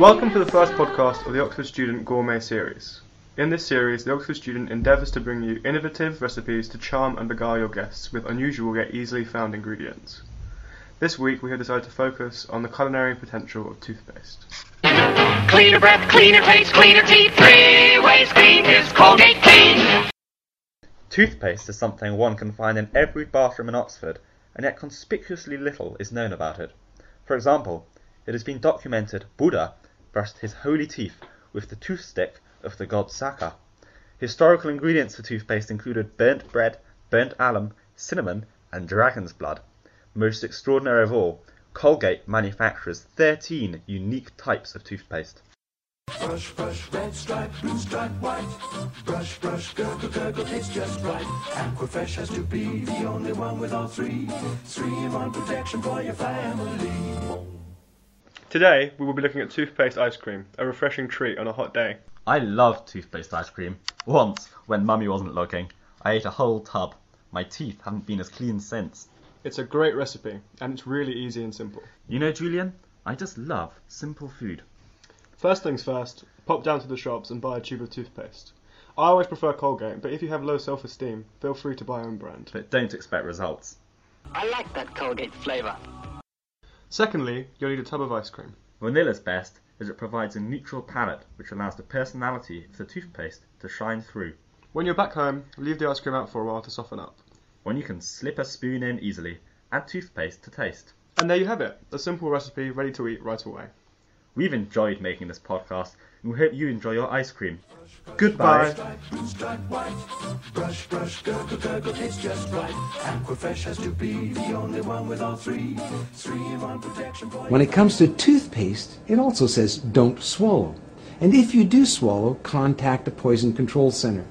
Welcome to the first podcast of the Oxford Student Gourmet series. In this series, the Oxford Student endeavours to bring you innovative recipes to charm and beguile your guests with unusual yet easily found ingredients. This week, we have decided to focus on the culinary potential of toothpaste. Cleaner breath, cleaner taste, cleaner teeth. Three ways clean is Colgate Clean. Toothpaste is something one can find in every bathroom in Oxford, and yet conspicuously little is known about it. For example, it has been documented Buddha brushed his holy teeth with the tooth stick of the god Saka. Historical ingredients for toothpaste included burnt bread, burnt alum, cinnamon, and dragon's blood. Most extraordinary of all, Colgate manufactures 13 unique types of toothpaste. Brush, brush, red stripe, blue stripe, white. Brush, brush, gurgle, gurgle, tastes just right. Aquafresh has to be the only one with all three. Three-in-one protection for your family. Today, we will be looking at toothpaste ice cream, a refreshing treat on a hot day. I love toothpaste ice cream. Once, when mummy wasn't looking, I ate a whole tub. My teeth haven't been as clean since. It's a great recipe, and it's really easy and simple. You know, Julian, I just love simple food. First things first, pop down to the shops and buy a tube of toothpaste. I always prefer Colgate, but if you have low self esteem, feel free to buy own brand. But don't expect results. I like that Colgate flavor. Secondly, you'll need a tub of ice cream. Vanilla's best as it provides a neutral palate which allows the personality of the toothpaste to shine through. When you're back home, leave the ice cream out for a while to soften up. When you can slip a spoon in easily, add toothpaste to taste. And there you have it, a simple recipe ready to eat right away. We've enjoyed making this podcast and we hope you enjoy your ice cream. Goodbye. Bye. Stripe, white. Brush, brush, gurgle, gurgle, tastes just right. Aquafresh has to be the only one with all three. Three-in-one protection for When it comes to toothpaste, it also says don't swallow. And if you do swallow, contact a poison control center.